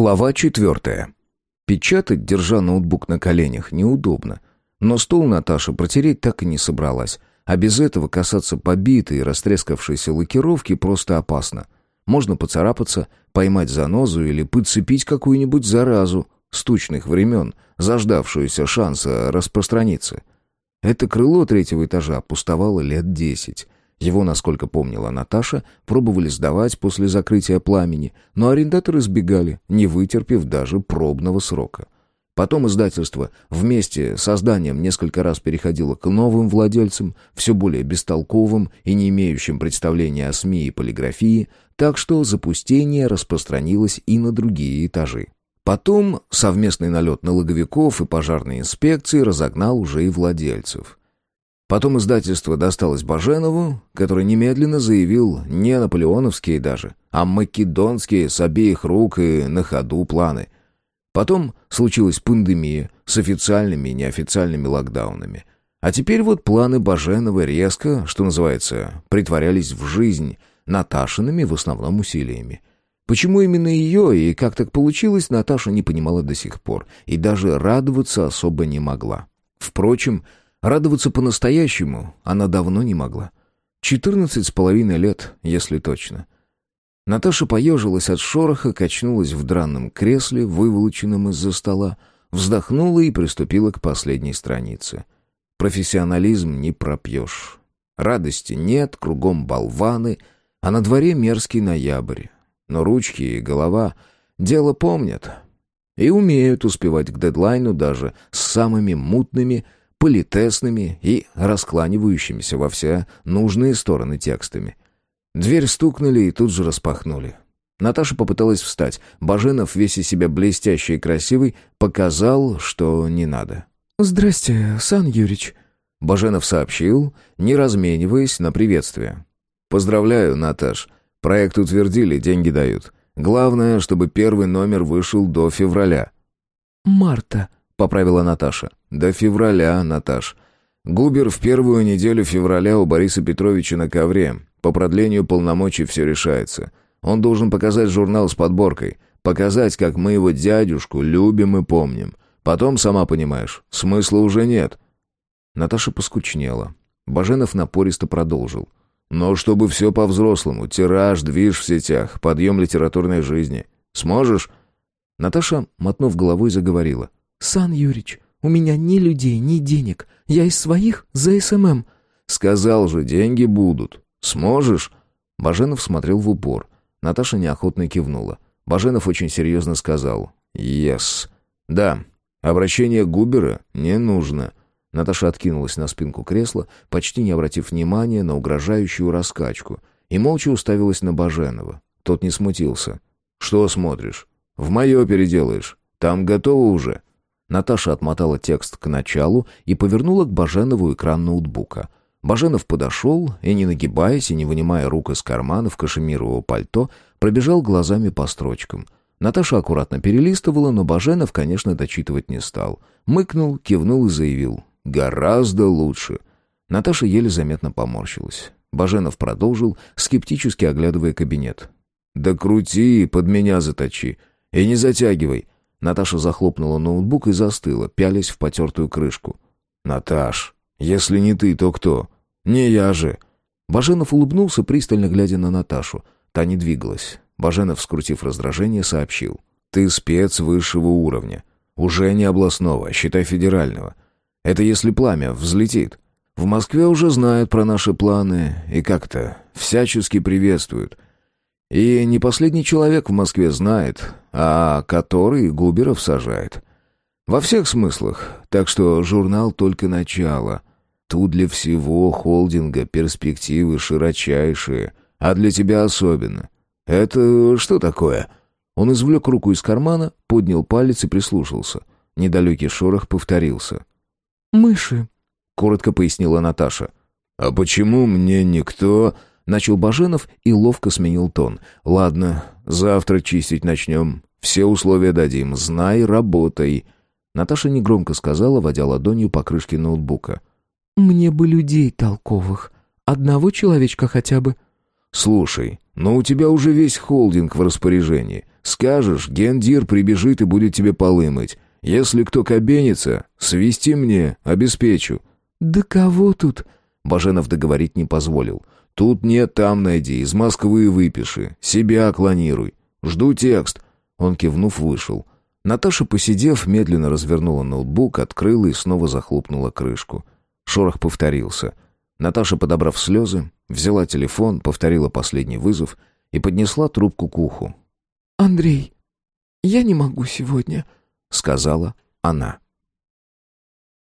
Глава четвертая. Печатать, держа ноутбук на коленях, неудобно. Но стол Наташа протереть так и не собралась. А без этого касаться побитой и растрескавшейся лакировки просто опасно. Можно поцарапаться, поймать занозу или подцепить какую-нибудь заразу с тучных времен, заждавшуюся шанса распространиться. Это крыло третьего этажа пустовало лет десять. Его, насколько помнила Наташа, пробовали сдавать после закрытия пламени, но арендаторы сбегали, не вытерпев даже пробного срока. Потом издательство вместе с созданием несколько раз переходило к новым владельцам, все более бестолковым и не имеющим представления о СМИ и полиграфии, так что запустение распространилось и на другие этажи. Потом совместный налет налоговиков и пожарной инспекции разогнал уже и владельцев. Потом издательство досталось Баженову, который немедленно заявил не наполеоновские даже, а македонские с обеих рук и на ходу планы. Потом случилась пандемия с официальными и неофициальными локдаунами. А теперь вот планы Баженова резко, что называется, притворялись в жизнь Наташиными в основном усилиями. Почему именно ее и как так получилось, Наташа не понимала до сих пор и даже радоваться особо не могла. Впрочем, Радоваться по-настоящему она давно не могла. Четырнадцать с половиной лет, если точно. Наташа поежилась от шороха, качнулась в дранном кресле, выволоченном из-за стола, вздохнула и приступила к последней странице. Профессионализм не пропьешь. Радости нет, кругом болваны, а на дворе мерзкий ноябрь. Но ручки и голова дело помнят. И умеют успевать к дедлайну даже с самыми мутными, политесными и раскланивающимися во все нужные стороны текстами. Дверь стукнули и тут же распахнули. Наташа попыталась встать. Баженов, весь из себя блестящий и красивый, показал, что не надо. «Здрасте, Сан Юрич», — Баженов сообщил, не размениваясь на приветствие. «Поздравляю, Наташ. Проект утвердили, деньги дают. Главное, чтобы первый номер вышел до февраля». «Марта», поправила Наташа. «До февраля, Наташ. Губер в первую неделю февраля у Бориса Петровича на ковре. По продлению полномочий все решается. Он должен показать журнал с подборкой. Показать, как мы его дядюшку любим и помним. Потом, сама понимаешь, смысла уже нет». Наташа поскучнела. Баженов напористо продолжил. «Но чтобы все по-взрослому. Тираж, движ в сетях, подъем литературной жизни. Сможешь?» Наташа, мотнув головой, заговорила. «Сан Юрич, у меня ни людей, ни денег. Я из своих за SMM». «Сказал же, деньги будут. Сможешь?» Баженов смотрел в упор. Наташа неохотно кивнула. Баженов очень серьезно сказал «Yes». «Да, обращение Губера не нужно». Наташа откинулась на спинку кресла, почти не обратив внимания на угрожающую раскачку, и молча уставилась на Баженова. Тот не смутился. «Что смотришь? В мое переделаешь. Там готово уже?» Наташа отмотала текст к началу и повернула к Баженову экран ноутбука. Баженов подошел и, не нагибаясь и не вынимая рук из карманов кашемирового пальто, пробежал глазами по строчкам. Наташа аккуратно перелистывала, но Баженов, конечно, дочитывать не стал. Мыкнул, кивнул и заявил. «Гораздо лучше». Наташа еле заметно поморщилась. Баженов продолжил, скептически оглядывая кабинет. «Да крути, под меня заточи. И не затягивай. Наташа захлопнула ноутбук и застыла, пялясь в потертую крышку. «Наташ, если не ты, то кто? Не я же!» Баженов улыбнулся, пристально глядя на Наташу. Та не двигалась. Баженов, скрутив раздражение, сообщил. «Ты спец высшего уровня. Уже не областного, а считай федерального. Это если пламя взлетит. В Москве уже знают про наши планы и как-то всячески приветствуют. И не последний человек в Москве знает, а который Губеров сажает. Во всех смыслах, так что журнал только начало. Тут для всего холдинга перспективы широчайшие, а для тебя особенно. Это что такое? Он извлек руку из кармана, поднял палец и прислушался. Недалекий шорох повторился. «Мыши», — коротко пояснила Наташа. «А почему мне никто...» Начал Баженов и ловко сменил тон. «Ладно, завтра чистить начнем. Все условия дадим. Знай, работай». Наташа негромко сказала, водя ладонью по крышке ноутбука. «Мне бы людей толковых. Одного человечка хотя бы». «Слушай, но у тебя уже весь холдинг в распоряжении. Скажешь, гендир прибежит и будет тебе полы мыть. Если кто кабенится, свести мне, обеспечу». «Да кого тут?» Баженов договорить не позволил. «Тут нет, там найди, из Москвы выпиши, себя клонируй. Жду текст». Он, кивнув, вышел. Наташа, посидев, медленно развернула ноутбук, открыла и снова захлопнула крышку. Шорох повторился. Наташа, подобрав слезы, взяла телефон, повторила последний вызов и поднесла трубку к уху. «Андрей, я не могу сегодня», — сказала она.